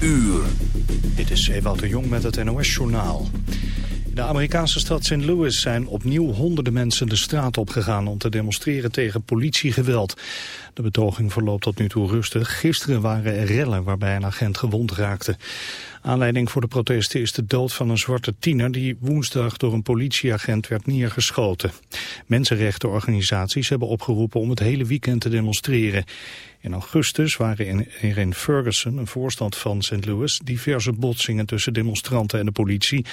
uur. Dit is Ewout de Jong met het NOS-journaal. In de Amerikaanse stad St. Louis zijn opnieuw honderden mensen de straat opgegaan om te demonstreren tegen politiegeweld. De betoging verloopt tot nu toe rustig. Gisteren waren er rellen waarbij een agent gewond raakte. Aanleiding voor de protesten is de dood van een zwarte tiener die woensdag door een politieagent werd neergeschoten. Mensenrechtenorganisaties hebben opgeroepen om het hele weekend te demonstreren. In augustus waren er in Ferguson, een voorstad van St. Louis, diverse botsingen tussen demonstranten en de politie,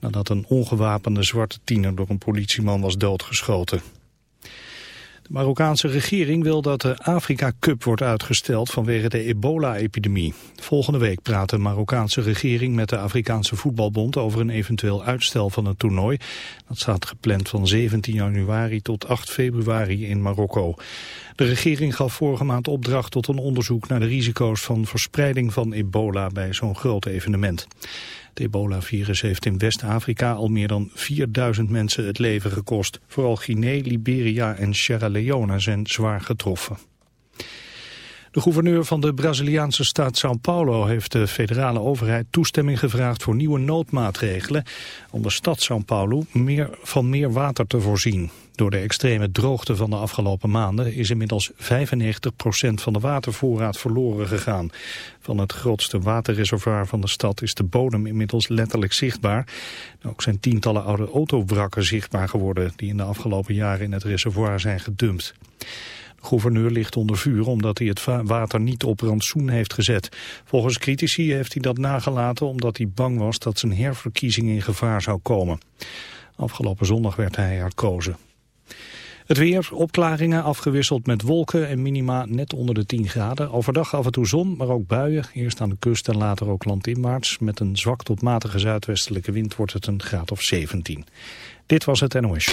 nadat een ongewapende zwarte tiener door een politieman was doodgeschoten. De Marokkaanse regering wil dat de Afrika Cup wordt uitgesteld vanwege de ebola-epidemie. Volgende week praat de Marokkaanse regering met de Afrikaanse voetbalbond over een eventueel uitstel van het toernooi. Dat staat gepland van 17 januari tot 8 februari in Marokko. De regering gaf vorige maand opdracht tot een onderzoek naar de risico's van verspreiding van ebola bij zo'n groot evenement. Het ebola-virus heeft in West-Afrika al meer dan 4000 mensen het leven gekost. Vooral Guinea, Liberia en Sierra Leone zijn zwaar getroffen. De gouverneur van de Braziliaanse staat São Paulo heeft de federale overheid toestemming gevraagd voor nieuwe noodmaatregelen om de stad São Paulo meer, van meer water te voorzien. Door de extreme droogte van de afgelopen maanden is inmiddels 95% van de watervoorraad verloren gegaan. Van het grootste waterreservoir van de stad is de bodem inmiddels letterlijk zichtbaar. Ook zijn tientallen oude autowrakken zichtbaar geworden die in de afgelopen jaren in het reservoir zijn gedumpt. Gouverneur ligt onder vuur omdat hij het water niet op rantsoen heeft gezet. Volgens critici heeft hij dat nagelaten omdat hij bang was dat zijn herverkiezing in gevaar zou komen. Afgelopen zondag werd hij herkozen. Het weer, opklaringen afgewisseld met wolken en minima net onder de 10 graden. Overdag af en toe zon, maar ook buien. Eerst aan de kust en later ook landinwaarts. Met een zwak tot matige zuidwestelijke wind wordt het een graad of 17. Dit was het NOS.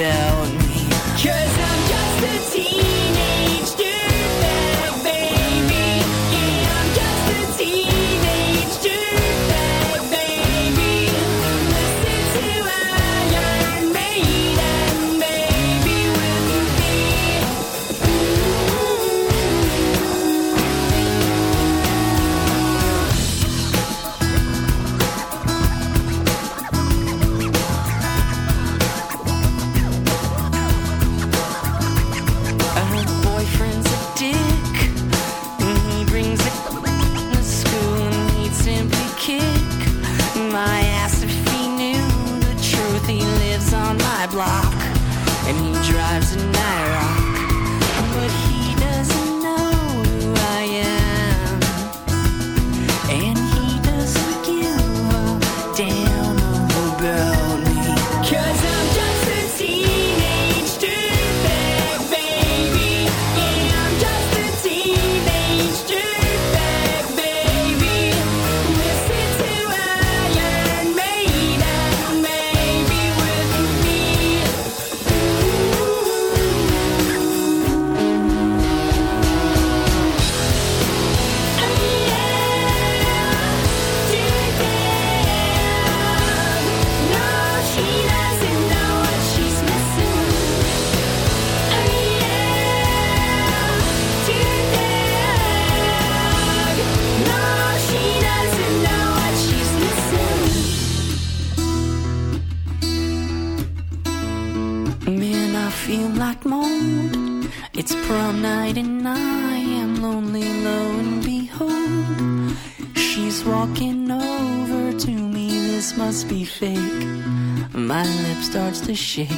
about me. Cause I'm just a teen. She's walking over to me, this must be fake. My lip starts to shake.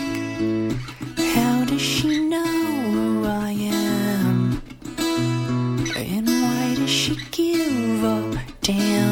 How does she know who I am? And why does she give a damn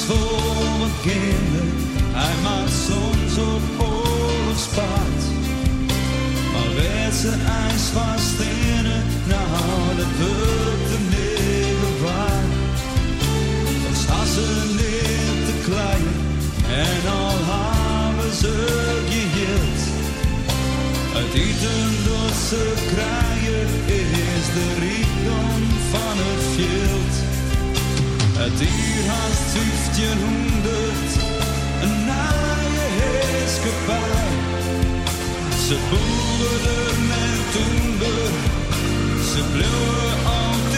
is voor kinderen. Hij maakt soms op oorlogspaard. Maar werd zijn ijs van stenen, nou dat wordt de niet waar. Als hassen niet te klein en al hebben ze geheeld. Het eten dat ze krijgen is de rijkdom van het veld. Het uur haast 1500, een naaie heerskepaar. Ze boeren en toender, ze bleven al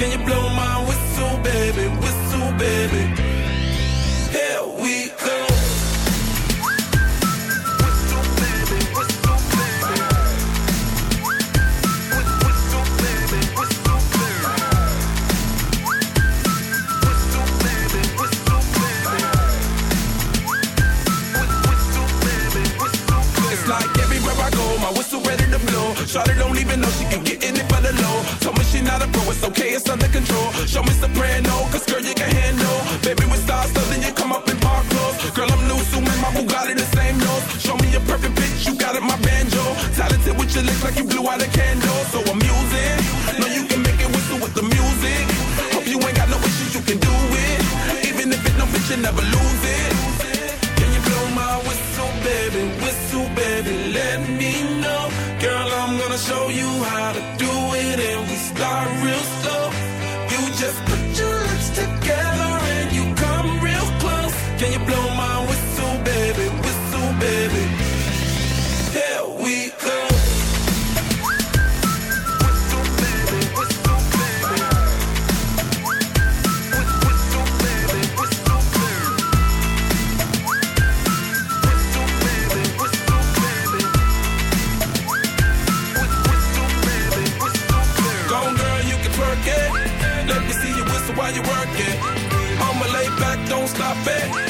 Can you blow my whistle, baby? Whistle, baby. Here we go. Whistle, baby. Whistle, baby. Whistle, baby. Whistle, baby. Whistle, baby. Whistle, baby. Whistle, baby. It's like everywhere I go, my whistle ready to blow. Shot it on Show me she not a pro, it's okay, it's under control. Show me soprano, cause girl, you can handle. Baby, with stars, so then you come up in park clothes. Girl, I'm loose, and my Bugatti the same nose. Show me a perfect pitch, you got it, my banjo. Talented with your lips, like you blew out a candle. So I'm using, know you can make it whistle with the music. Hope you ain't got no issues, you can do it. Even if it don't you never lose it. Can you blow my whistle, baby? Whistle, baby, let me know. Girl, I'm gonna show you how to real stop it.